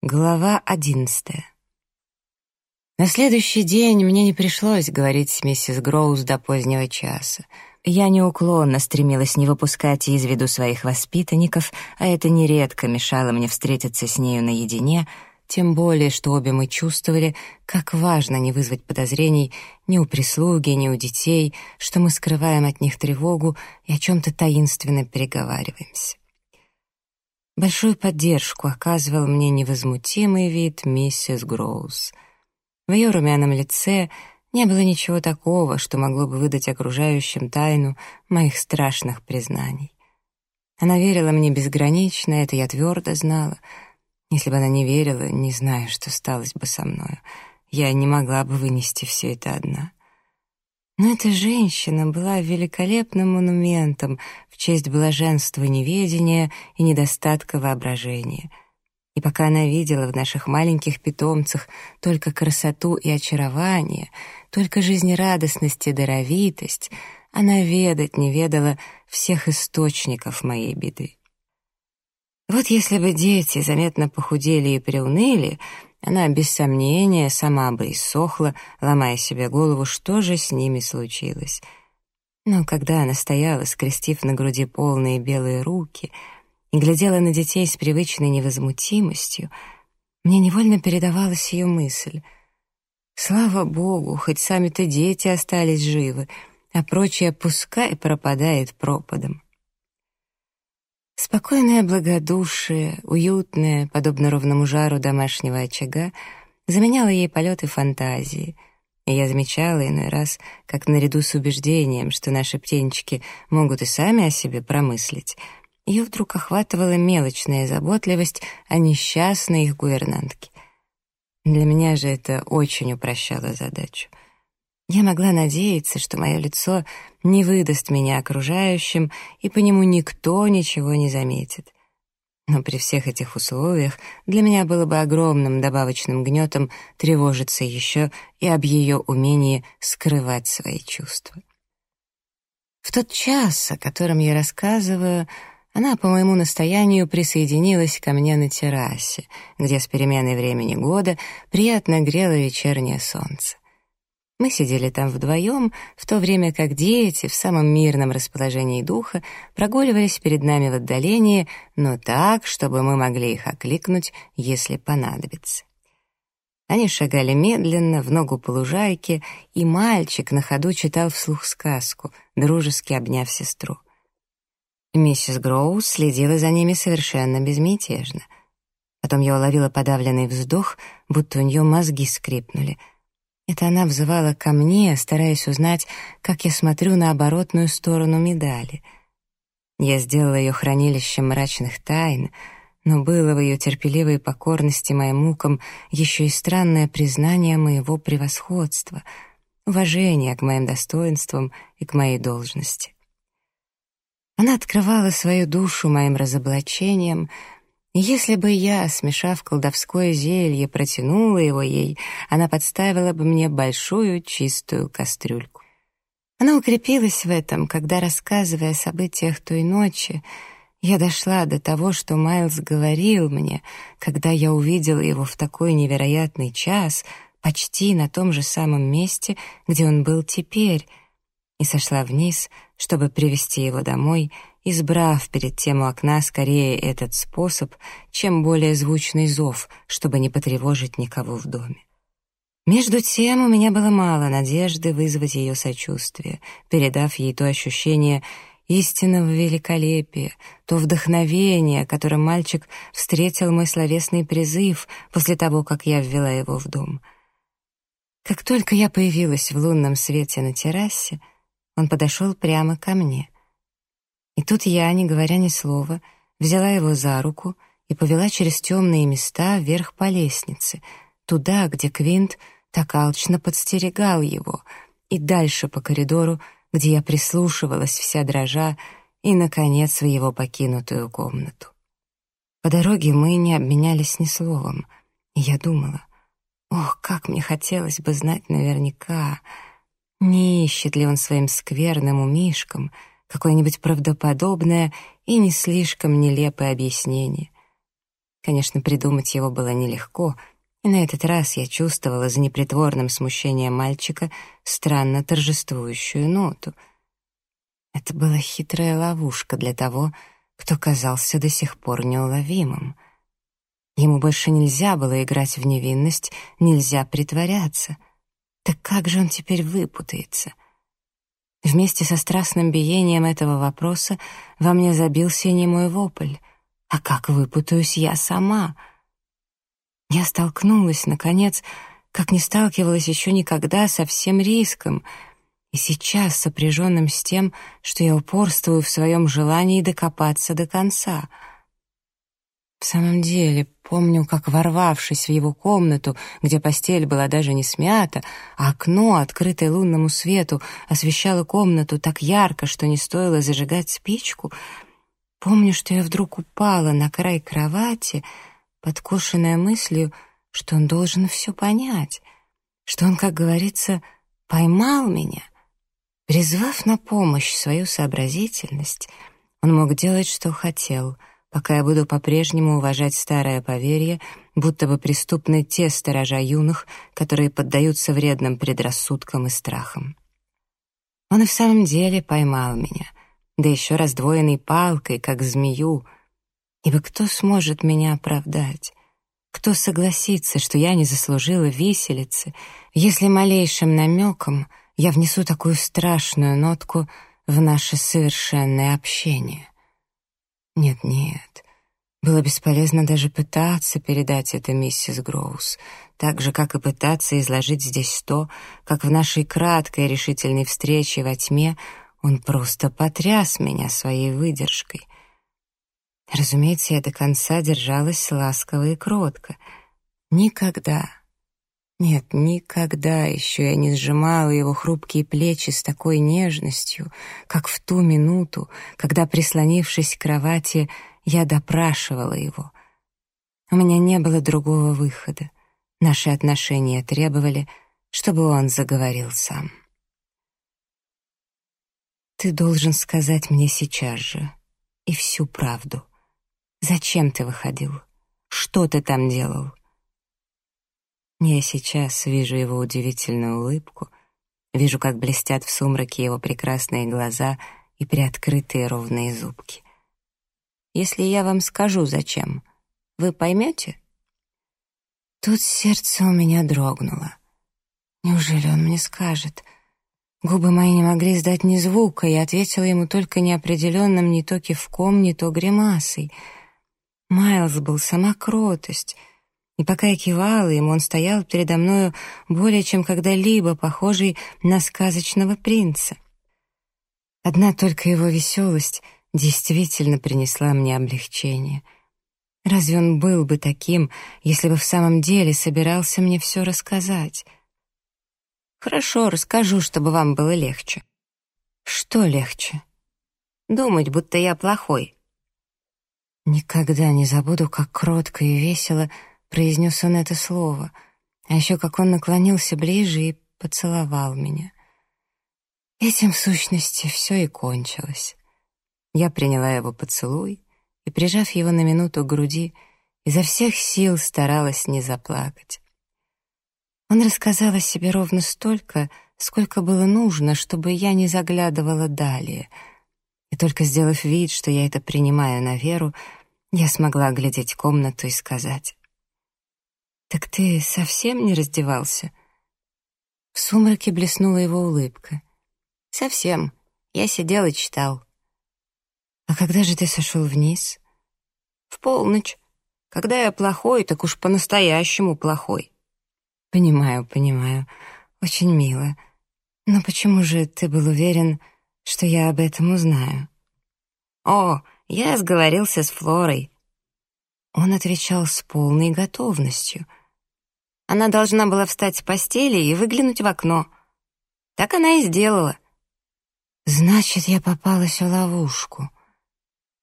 Глава одиннадцатая. На следующий день мне не пришлось говорить с миссис Гроуз до позднего часа. Я неуклонно стремилась не выпускать из виду своих воспитанников, а это нередко мешало мне встретиться с нею наедине, тем более, что обе мы чувствовали, как важно не вызвать подозрений ни у прислуги, ни у детей, что мы скрываем от них тревогу и о чем-то таинственно переговариваемся. Большую поддержку оказывал мне невозмутимый вид миссис Гроуз. В ее румяном лице не было ничего такого, что могло бы выдать окружающим тайну моих страшных признаний. Она верила мне безгранично, это я твердо знала. Если бы она не верила, не знаю, что сталось бы со мною. Я не могла бы вынести все это одна. Но эта женщина была великолепным монументом в честь блаженства неведения и недостатка воображения. И пока она видела в наших маленьких питомцах только красоту и очарование, только жизнерадостность и даровитость, она ведать не ведала всех источников моей беды. Вот если бы дети заметно похудели и приуныли, она без сомнения сама бы иссохла, ломая себе голову, что же с ними случилось. Но когда она стояла, скрестив на груди полные белые руки, и глядела на детей с привычной невозмутимостью, мне невольно передавалась ее мысль. Слава Богу, хоть сами-то дети остались живы, а прочее пускай пропадает пропадом. Спокойное благодушие, уютное, подобно ровному жару домашнего очага, заменяло ей полеты фантазии. И я замечала иной раз, как наряду с убеждением, что наши птенчики могут и сами о себе промыслить, ее вдруг охватывала мелочная заботливость о несчастной их гувернантке. Для меня же это очень упрощало задачу — я могла надеяться, что мое лицо не выдаст меня окружающим, и по нему никто ничего не заметит. Но при всех этих условиях для меня было бы огромным добавочным гнетом тревожиться еще и об ее умении скрывать свои чувства. В тот час, о котором я рассказываю, она по моему настоянию присоединилась ко мне на террасе, где с переменой времени года приятно грело вечернее солнце. Мы сидели там вдвоем, в то время как дети в самом мирном расположении духа прогуливались перед нами в отдалении, но так, чтобы мы могли их окликнуть, если понадобится. Они шагали медленно, в ногу по лужайке, и мальчик на ходу читал вслух сказку, дружески обняв сестру. Миссис Гроуз следила за ними совершенно безмятежно. Потом я уловила подавленный вздох, будто у нее мозги скрипнули — это она взывала ко мне, стараясь узнать, как я смотрю на оборотную сторону медали. Я сделала ее хранилищем мрачных тайн, но было в ее терпеливой покорности моим мукам еще и странное признание моего превосходства, уважение к моим достоинствам и к моей должности. Она открывала свою душу моим разоблачением — если бы я, смешав колдовское зелье, протянула его ей, она подставила бы мне большую чистую кастрюльку. Она укрепилась в этом, когда, рассказывая о событиях той ночи, я дошла до того, что Майлз говорил мне, когда я увидела его в такой невероятный час, почти на том же самом месте, где он был теперь, и сошла вниз, чтобы привести его домой избрав перед тем у окна скорее этот способ, чем более звучный зов, чтобы не потревожить никого в доме. Между тем у меня было мало надежды вызвать ее сочувствие, передав ей то ощущение истинного великолепия, то вдохновение, которым мальчик встретил мой словесный призыв после того, как я ввела его в дом. Как только я появилась в лунном свете на террасе, он подошел прямо ко мне — и тут я, не говоря ни слова, взяла его за руку и повела через темные места вверх по лестнице, туда, где Квинт так алчно подстерегал его, и дальше по коридору, где я прислушивалась вся дрожа, и, наконец, в его покинутую комнату. По дороге мы не обменялись ни словом, и я думала, ох, как мне хотелось бы знать наверняка, не ищет ли он своим скверным умишком — какое-нибудь правдоподобное и не слишком нелепое объяснение. Конечно, придумать его было нелегко, и на этот раз я чувствовала за непритворным смущением мальчика странно торжествующую ноту. Это была хитрая ловушка для того, кто казался до сих пор неуловимым. Ему больше нельзя было играть в невинность, нельзя притворяться. Так как же он теперь выпутается? Вместе со страстным биением этого вопроса во мне забился немой вопль. А как выпутаюсь я сама? Я столкнулась, наконец, как не сталкивалась еще никогда со всем риском — и сейчас сопряженным с тем, что я упорствую в своем желании докопаться до конца. В самом деле, помню, как, ворвавшись в его комнату, где постель была даже не смята, а окно, открытое лунному свету, освещало комнату так ярко, что не стоило зажигать спичку, помню, что я вдруг упала на край кровати, подкошенная мыслью, что он должен все понять, что он, как говорится, поймал меня — Призвав на помощь свою сообразительность, он мог делать, что хотел, пока я буду по-прежнему уважать старое поверье, будто бы преступны те сторожа юных, которые поддаются вредным предрассудкам и страхам. Он и в самом деле поймал меня, да еще раздвоенной палкой, как змею, ибо кто сможет меня оправдать? Кто согласится, что я не заслужила виселицы, если малейшим намеком — я внесу такую страшную нотку в наше совершенное общение. Нет-нет, было бесполезно даже пытаться передать это миссис Гроус, так же, как и пытаться изложить здесь то, как в нашей краткой решительной встрече во тьме он просто потряс меня своей выдержкой. Разумеется, я до конца держалась ласково и кротко. Никогда, нет, никогда еще я не сжимала его хрупкие плечи с такой нежностью, как в ту минуту, когда, прислонившись к кровати, я допрашивала его. У меня не было другого выхода. Наши отношения требовали, чтобы он заговорил сам. «Ты должен сказать мне сейчас же и всю правду. Зачем ты выходил? Что ты там делал?» Я сейчас вижу его удивительную улыбку, вижу, как блестят в сумраке его прекрасные глаза и приоткрытые ровные зубки. Если я вам скажу, зачем, вы поймете? Тут сердце у меня дрогнуло. Неужели он мне скажет? Губы мои не могли сдать ни звука, я ответила ему только неопределенным не то кивком, не то гримасой. Майлз был сама кротость — и пока я кивала ему, он стоял передо мною более чем когда-либо похожий на сказочного принца. Одна только его веселость действительно принесла мне облегчение. Разве он был бы таким, если бы в самом деле собирался мне все рассказать? Хорошо, расскажу, чтобы вам было легче. Что легче? Думать, будто я плохой. Никогда не забуду, как кротко и весело произнес он это слово, а еще как он наклонился ближе и поцеловал меня. Этим, в сущности, все и кончилось. Я приняла его поцелуй и, прижав его на минуту к груди, изо всех сил старалась не заплакать. Он рассказал о себе ровно столько, сколько было нужно, чтобы я не заглядывала далее. И только сделав вид, что я это принимаю на веру, я смогла оглядеть комнату и сказать. «Так ты совсем не раздевался?» В сумраке блеснула его улыбка. «Совсем. Я сидел и читал». «А когда же ты сошел вниз?» «В полночь. Когда я плохой, так уж по-настоящему плохой». «Понимаю, понимаю. Очень мило. Но почему же ты был уверен, что я об этом узнаю?» «О, я сговорился с Флорой». Он отвечал с полной готовностью — она должна была встать с постели и выглянуть в окно. Так она и сделала. Значит, я попалась в ловушку.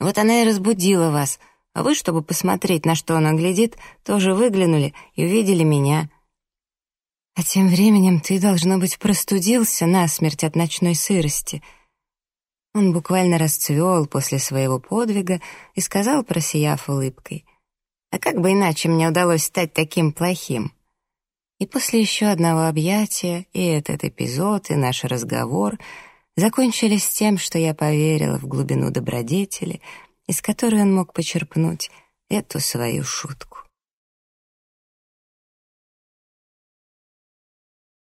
Вот она и разбудила вас, а вы, чтобы посмотреть, на что она глядит, тоже выглянули и увидели меня. А тем временем ты, должно быть, простудился насмерть от ночной сырости. Он буквально расцвел после своего подвига и сказал, просияв улыбкой, А как бы иначе мне удалось стать таким плохим? И после еще одного объятия, и этот эпизод, и наш разговор закончились тем, что я поверила в глубину добродетели, из которой он мог почерпнуть эту свою шутку.